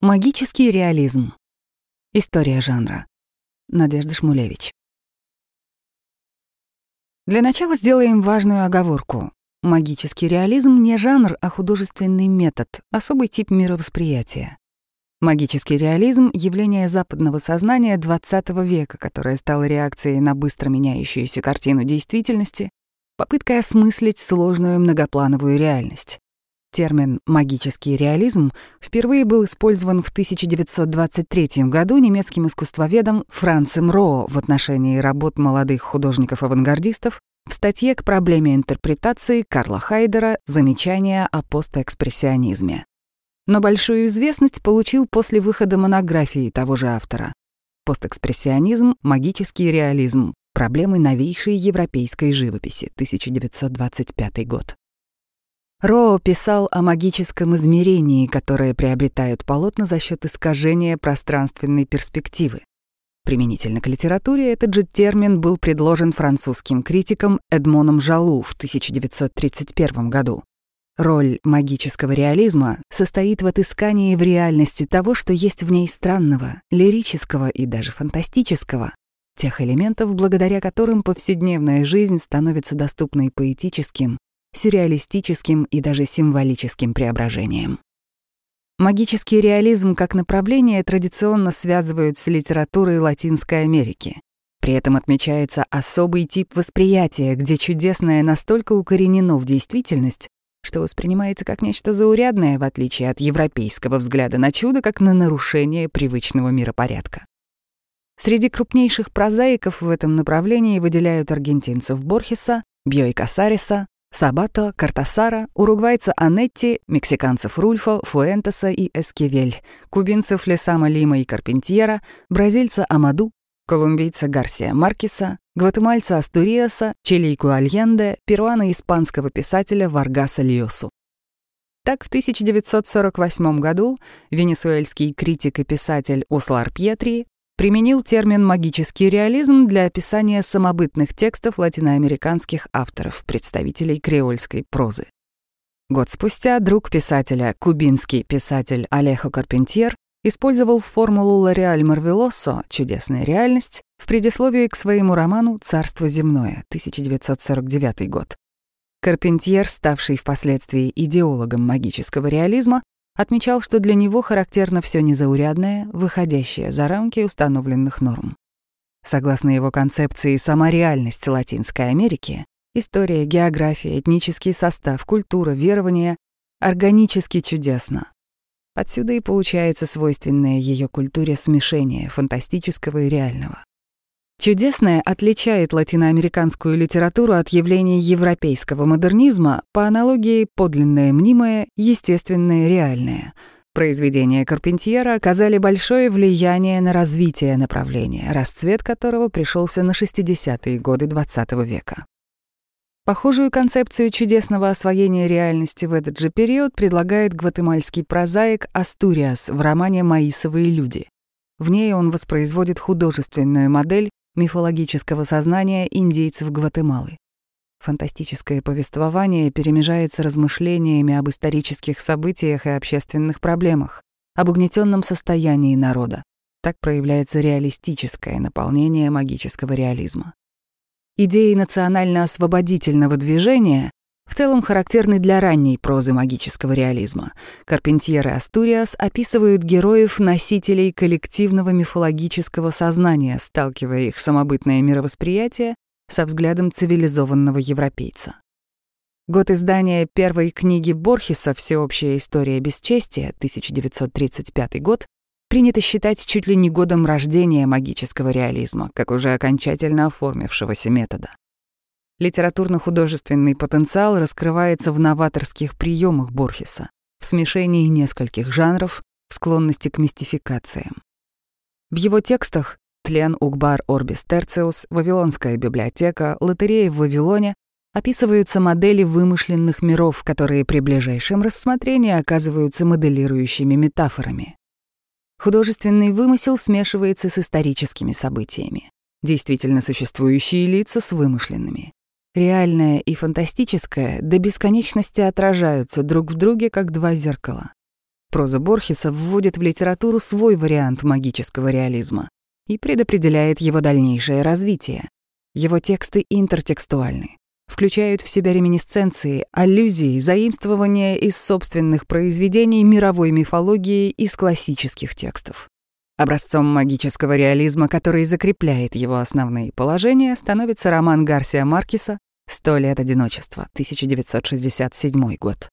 Магический реализм. История жанра. Надежда Шмулевич. Для начала сделаем важную оговорку. Магический реализм не жанр, а художественный метод, особый тип мировосприятия. Магический реализм — явление западного сознания XX века, которое стало реакцией на быстро меняющуюся картину действительности, попыткой осмыслить сложную многоплановую реальность. Термин «магический реализм» впервые был использован в 1923 году немецким искусствоведом Францем Роо в отношении работ молодых художников-авангардистов в статье к проблеме интерпретации Карла Хайдера «Замечания о постэкспрессионизме». Но большую известность получил после выхода монографии того же автора «Постэкспрессионизм. Магический реализм. Проблемы новейшей европейской живописи. 1925 год». Роу писал о магическом измерении, которое приобретают полотна за счет искажения пространственной перспективы. Применительно к литературе этот же термин был предложен французским критиком Эдмоном Жалу в 1931 году. Роль магического реализма состоит в отыскании в реальности того, что есть в ней странного, лирического и даже фантастического, тех элементов, благодаря которым повседневная жизнь становится доступной поэтическим, сюрреалистическим и даже символическим преображением. Магический реализм как направление традиционно связывают с литературой Латинской Америки. При этом отмечается особый тип восприятия, где чудесное настолько укоренено в действительность, что воспринимается как нечто заурядное, в отличие от европейского взгляда на чудо, как на нарушение привычного миропорядка. Среди крупнейших прозаиков в этом направлении выделяют аргентинцев Борхеса, Бьёй Касариса, Сабато, Картасара, уругвайца Анетти, мексиканцев Рульфо, Фуэнтеса и Эскивель, кубинцев Лесама Лима и Карпентьера, бразильца Амаду, колумбийца Гарсия Маркеса, гватемальца Астуриаса, чилийку Альенде, перуано-испанского писателя Варгаса Льосу. Так, в 1948 году венесуэльский критик и писатель Услар Пьетри применил термин «магический реализм» для описания самобытных текстов латиноамериканских авторов, представителей креольской прозы. Год спустя друг писателя, кубинский писатель Алехо Карпентьер, использовал формулу Лореаль Марвелосо «Чудесная реальность» в предисловии к своему роману «Царство земное» 1949 год. Карпентьер, ставший впоследствии идеологом магического реализма, отмечал, что для него характерно все незаурядное, выходящее за рамки установленных норм. Согласно его концепции, сама реальность Латинской Америки — история, география, этнический состав, культура, верования — органически чудесно. Отсюда и получается свойственное ее культуре смешение фантастического и реального. Чудесное отличает латиноамериканскую литературу от явлений европейского модернизма по аналогии подлинное мнимое, естественное реальное. Произведения Карпентьера оказали большое влияние на развитие направления, расцвет которого пришелся на 60-е годы XX века. Похожую концепцию чудесного освоения реальности в этот же период предлагает гватемальский прозаик Астуриас в романе «Маисовые люди». В ней он воспроизводит художественную модель мифологического сознания индейцев Гватемалы. Фантастическое повествование перемежается размышлениями об исторических событиях и общественных проблемах, об угнетенном состоянии народа. Так проявляется реалистическое наполнение магического реализма. Идеи национально-освободительного движения в целом характерны для ранней прозы магического реализма. Карпентьер и Астуриас описывают героев-носителей коллективного мифологического сознания, сталкивая их самобытное мировосприятие со взглядом цивилизованного европейца. Год издания первой книги Борхеса «Всеобщая история бесчестия» 1935 год принято считать чуть ли не годом рождения магического реализма, как уже окончательно оформившегося метода. Литературно-художественный потенциал раскрывается в новаторских приемах Борхеса, в смешении нескольких жанров, в склонности к мистификациям. В его текстах «Тлен Угбар Орбис Терциус», «Вавилонская библиотека», «Лотерея в Вавилоне» описываются модели вымышленных миров, которые при ближайшем рассмотрении оказываются моделирующими метафорами. Художественный вымысел смешивается с историческими событиями. Действительно существующие лица с вымышленными. Реальное и фантастическое до бесконечности отражаются друг в друге, как два зеркала. Проза Борхеса вводит в литературу свой вариант магического реализма и предопределяет его дальнейшее развитие. Его тексты интертекстуальны, включают в себя реминисценции, аллюзии, заимствования из собственных произведений мировой мифологии из классических текстов. Образцом магического реализма, который закрепляет его основные положения, становится роман Гарсия Маркеса «Сто лет одиночества», 1967 год.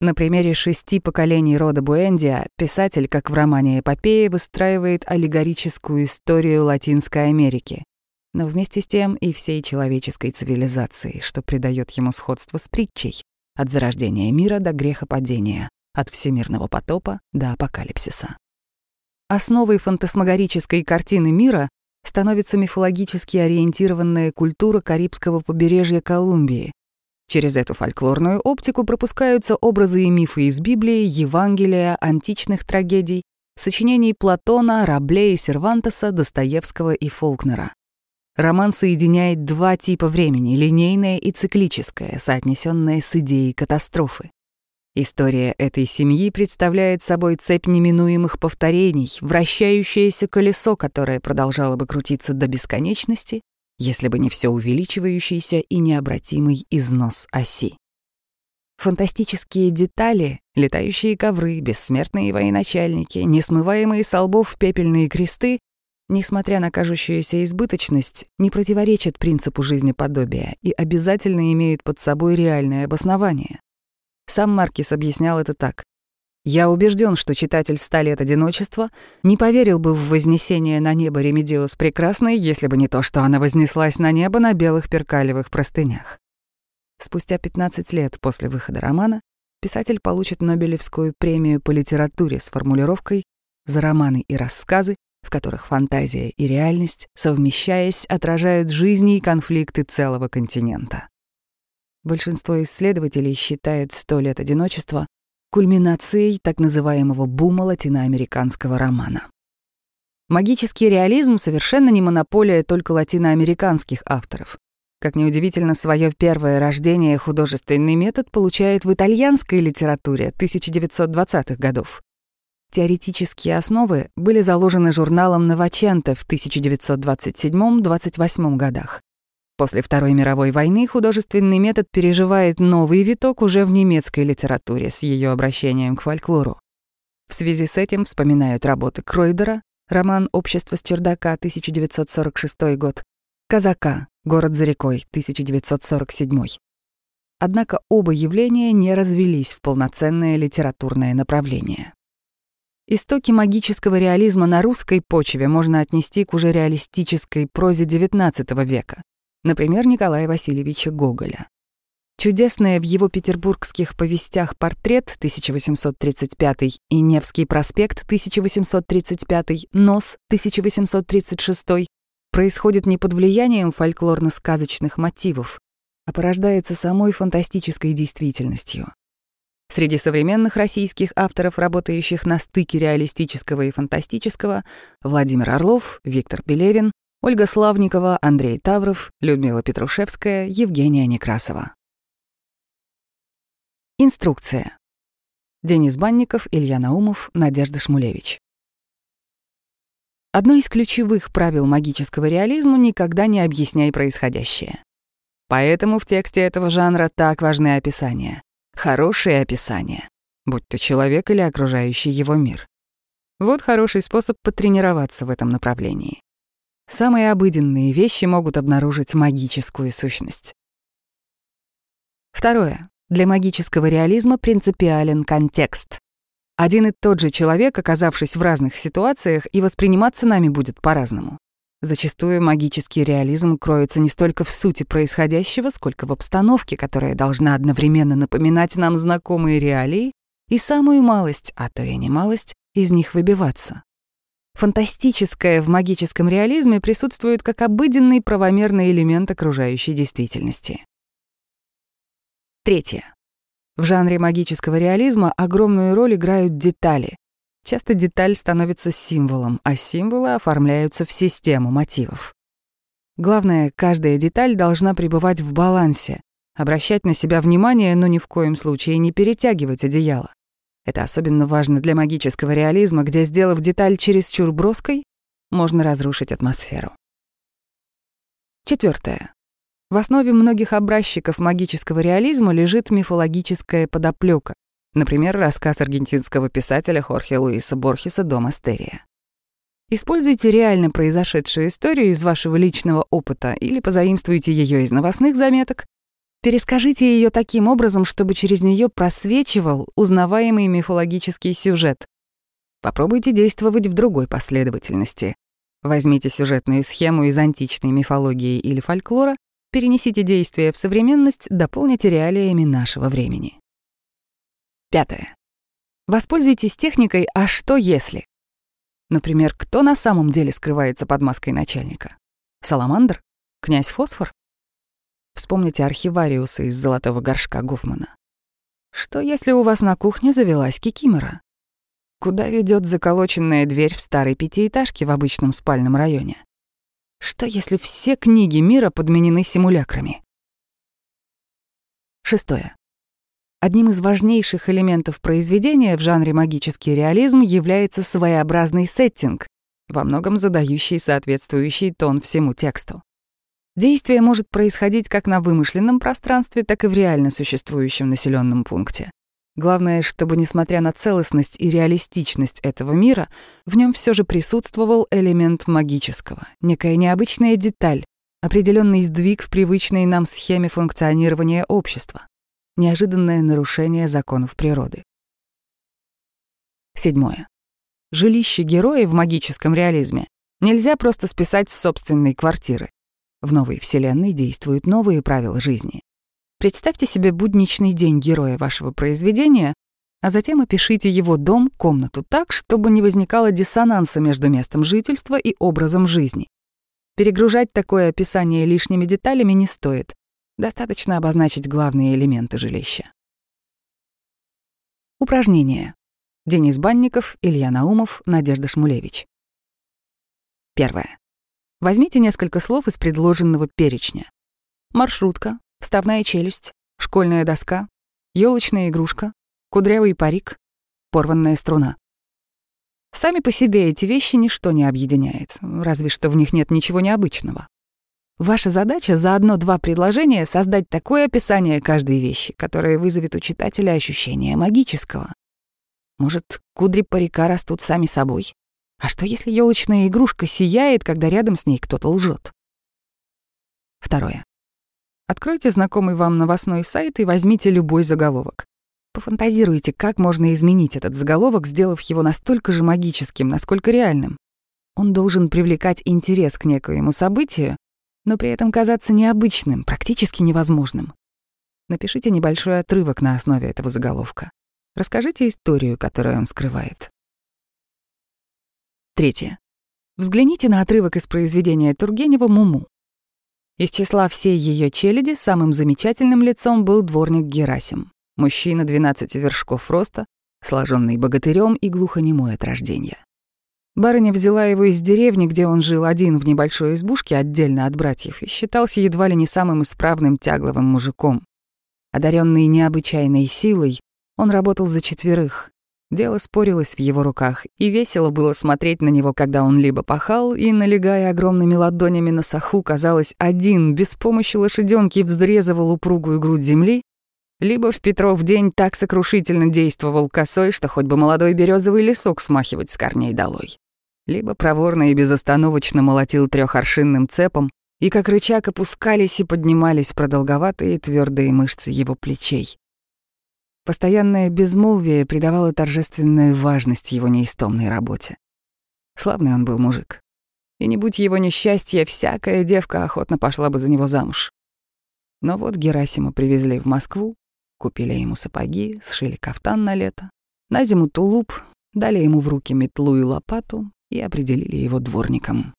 На примере шести поколений рода Буэндия писатель, как в романе «Эпопея», выстраивает аллегорическую историю Латинской Америки, но вместе с тем и всей человеческой цивилизации, что придает ему сходство с притчей от зарождения мира до грехопадения, от всемирного потопа до апокалипсиса. Основой фантасмагорической картины мира становится мифологически ориентированная культура Карибского побережья Колумбии, Через эту фольклорную оптику пропускаются образы и мифы из Библии, Евангелия, античных трагедий, сочинений Платона, Рабле и Сервантеса, Достоевского и Фолкнера. Роман соединяет два типа времени — линейное и циклическое, соотнесенное с идеей катастрофы. История этой семьи представляет собой цепь неминуемых повторений, вращающееся колесо, которое продолжало бы крутиться до бесконечности, если бы не все увеличивающийся и необратимый износ оси. Фантастические детали, летающие ковры, бессмертные военачальники, несмываемые со лбов пепельные кресты, несмотря на кажущуюся избыточность, не противоречат принципу жизнеподобия и обязательно имеют под собой реальное обоснование. Сам Маркис объяснял это так. Я убежден, что читатель «Ста лет одиночества» не поверил бы в вознесение на небо Ремедиос Прекрасной, если бы не то, что она вознеслась на небо на белых перкалевых простынях. Спустя 15 лет после выхода романа писатель получит Нобелевскую премию по литературе с формулировкой «За романы и рассказы, в которых фантазия и реальность, совмещаясь, отражают жизни и конфликты целого континента». Большинство исследователей считают «Сто лет одиночества» кульминацией так называемого бума латиноамериканского романа. Магический реализм совершенно не монополия только латиноамериканских авторов. Как неудивительно, свое первое рождение художественный метод получает в итальянской литературе 1920-х годов. Теоретические основы были заложены журналом «Новаченто» в 1927-28 годах. После Второй мировой войны художественный метод переживает новый виток уже в немецкой литературе с ее обращением к фольклору. В связи с этим вспоминают работы Кройдера, роман «Общество с чердака» 1946 год, «Казака. Город за рекой» 1947. Однако оба явления не развелись в полноценное литературное направление. Истоки магического реализма на русской почве можно отнести к уже реалистической прозе XIX века, Например, Николая Васильевича Гоголя. Чудесное в его петербургских повестях «Портрет» 1835 и «Невский проспект» 1835, «Нос» 1836 происходит не под влиянием фольклорно-сказочных мотивов, а порождается самой фантастической действительностью. Среди современных российских авторов, работающих на стыке реалистического и фантастического, Владимир Орлов, Виктор Пелевин, Ольга Славникова, Андрей Тавров, Людмила Петрушевская, Евгения Некрасова. Инструкция. Денис Банников, Илья Наумов, Надежда Шмулевич. Одно из ключевых правил магического реализма — никогда не объясняй происходящее. Поэтому в тексте этого жанра так важны описания. Хорошие описания, будь то человек или окружающий его мир. Вот хороший способ потренироваться в этом направлении. Самые обыденные вещи могут обнаружить магическую сущность. Второе. Для магического реализма принципиален контекст. Один и тот же человек, оказавшись в разных ситуациях, и восприниматься нами будет по-разному. Зачастую магический реализм кроется не столько в сути происходящего, сколько в обстановке, которая должна одновременно напоминать нам знакомые реалии и самую малость, а то и немалость, из них выбиваться. Фантастическое в магическом реализме присутствует как обыденный правомерный элемент окружающей действительности. Третье. В жанре магического реализма огромную роль играют детали. Часто деталь становится символом, а символы оформляются в систему мотивов. Главное, каждая деталь должна пребывать в балансе, обращать на себя внимание, но ни в коем случае не перетягивать одеяло. Это особенно важно для магического реализма, где, сделав деталь чересчур броской, можно разрушить атмосферу. Четвертое. В основе многих образчиков магического реализма лежит мифологическая подоплека, например, рассказ аргентинского писателя Хорхе Луиса Борхеса «Дом Астерия». Используйте реально произошедшую историю из вашего личного опыта или позаимствуйте ее из новостных заметок, перескажите ее таким образом, чтобы через нее просвечивал узнаваемый мифологический сюжет. Попробуйте действовать в другой последовательности. Возьмите сюжетную схему из античной мифологии или фольклора, перенесите действие в современность, дополните реалиями нашего времени. Пятое. Воспользуйтесь техникой «а что если?». Например, кто на самом деле скрывается под маской начальника? Саламандр? Князь Фосфор? Вспомните архивариуса из «Золотого горшка» Гофмана. Что, если у вас на кухне завелась кикимора? Куда ведет заколоченная дверь в старой пятиэтажке в обычном спальном районе? Что, если все книги мира подменены симулякрами? Шестое. Одним из важнейших элементов произведения в жанре магический реализм является своеобразный сеттинг, во многом задающий соответствующий тон всему тексту. Действие может происходить как на вымышленном пространстве, так и в реально существующем населенном пункте. Главное, чтобы, несмотря на целостность и реалистичность этого мира, в нем все же присутствовал элемент магического, некая необычная деталь, определенный сдвиг в привычной нам схеме функционирования общества, неожиданное нарушение законов природы. Седьмое. Жилище героя в магическом реализме нельзя просто списать с собственной квартиры. В новой вселенной действуют новые правила жизни. Представьте себе будничный день героя вашего произведения, а затем опишите его дом, комнату так, чтобы не возникало диссонанса между местом жительства и образом жизни. Перегружать такое описание лишними деталями не стоит. Достаточно обозначить главные элементы жилища. Упражнение. Денис Банников, Илья Наумов, Надежда Шмулевич. Первое. Возьмите несколько слов из предложенного перечня. Маршрутка, вставная челюсть, школьная доска, елочная игрушка, кудрявый парик, порванная струна. Сами по себе эти вещи ничто не объединяет, разве что в них нет ничего необычного. Ваша задача за одно-два предложения создать такое описание каждой вещи, которое вызовет у читателя ощущение магического. Может, кудри парика растут сами собой? А что, если елочная игрушка сияет, когда рядом с ней кто-то лжет? Второе. Откройте знакомый вам новостной сайт и возьмите любой заголовок. Пофантазируйте, как можно изменить этот заголовок, сделав его настолько же магическим, насколько реальным. Он должен привлекать интерес к некоему событию, но при этом казаться необычным, практически невозможным. Напишите небольшой отрывок на основе этого заголовка. Расскажите историю, которую он скрывает. Третье. Взгляните на отрывок из произведения Тургенева «Муму». Из числа всей ее челяди самым замечательным лицом был дворник Герасим, мужчина 12 вершков роста, сложенный богатырем и глухонемой от рождения. Барыня взяла его из деревни, где он жил один в небольшой избушке отдельно от братьев, и считался едва ли не самым исправным тягловым мужиком. Одаренный необычайной силой, он работал за четверых, Дело спорилось в его руках, и весело было смотреть на него, когда он либо пахал и, налегая огромными ладонями на саху, казалось, один, без помощи лошаденки вздрезывал упругую грудь земли, либо в Петров день так сокрушительно действовал косой, что хоть бы молодой березовый лесок смахивать с корней долой. Либо проворно и безостановочно молотил трехоршинным цепом, и как рычаг опускались и поднимались продолговатые твердые мышцы его плечей. Постоянное безмолвие придавало торжественную важность его неистомной работе. Славный он был мужик. И не будь его несчастья, всякая девка охотно пошла бы за него замуж. Но вот Герасима привезли в Москву, купили ему сапоги, сшили кафтан на лето, на зиму тулуп, дали ему в руки метлу и лопату и определили его дворником.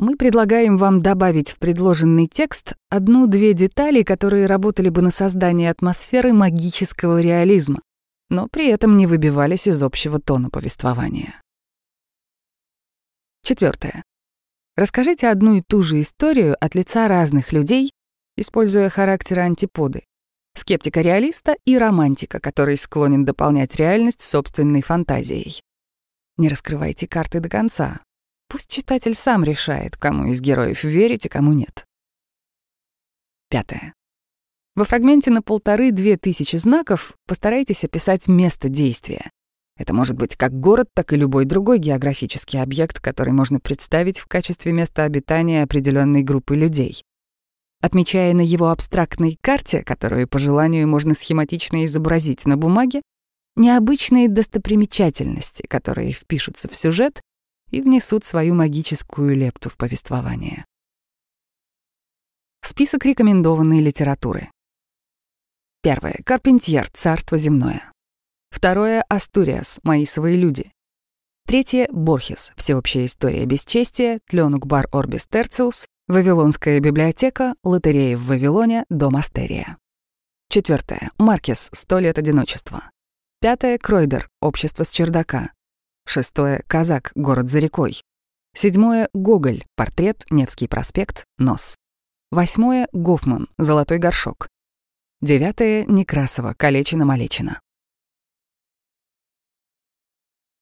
Мы предлагаем вам добавить в предложенный текст одну-две детали, которые работали бы на создание атмосферы магического реализма, но при этом не выбивались из общего тона повествования. Четвертое. Расскажите одну и ту же историю от лица разных людей, используя характеры антиподы. скептика-реалиста и романтика, который склонен дополнять реальность собственной фантазией. Не раскрывайте карты до конца. Пусть читатель сам решает, кому из героев верить, а кому нет. Пятое. Во фрагменте на полторы-две тысячи знаков постарайтесь описать место действия. Это может быть как город, так и любой другой географический объект, который можно представить в качестве места обитания определенной группы людей. Отмечая на его абстрактной карте, которую по желанию можно схематично изобразить на бумаге, необычные достопримечательности, которые впишутся в сюжет и внесут свою магическую лепту в повествование. Список рекомендованной литературы. Первое. Карпентьер. Царство земное. Второе. Астуриас. Мои свои люди. Третье. Борхес. Всеобщая история бесчестия. Тленук-бар Орбис Терциус. Вавилонская библиотека. Лотерея в Вавилоне. Дом Астерия. Четвертое. Маркес. Сто лет одиночества. Пятое. Кройдер. Общество с чердака. Шестое. Казак. Город за рекой. Седьмое. Гоголь. Портрет. Невский проспект. Нос. Восьмое — Гофман, «Золотой горшок». Девятое — Некрасова, «Калечина-малечина».